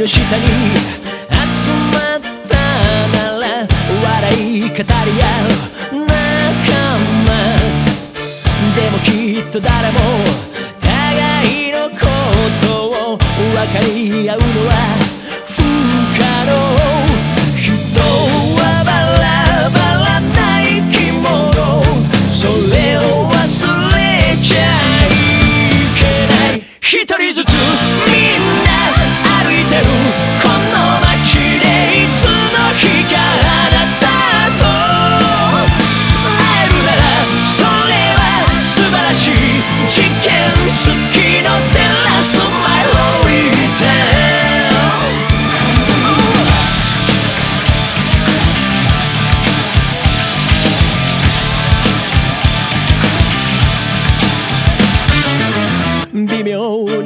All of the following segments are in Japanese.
の下に集まったなら笑い語り合う仲間でもきっと誰も互いのことを分かり合うのは不可能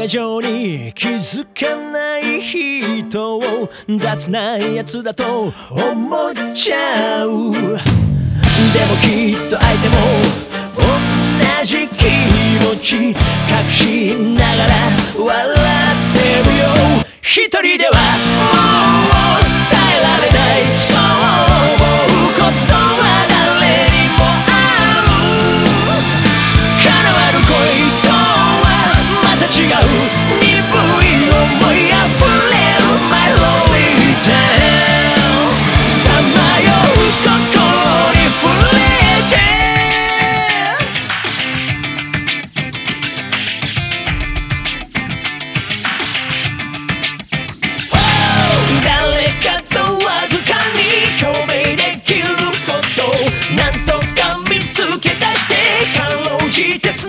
な情に気づかない人を雑なやつだと思っちゃう。でもきっと相手も同じ気持ち隠しながら笑ってるよ。一人ではじて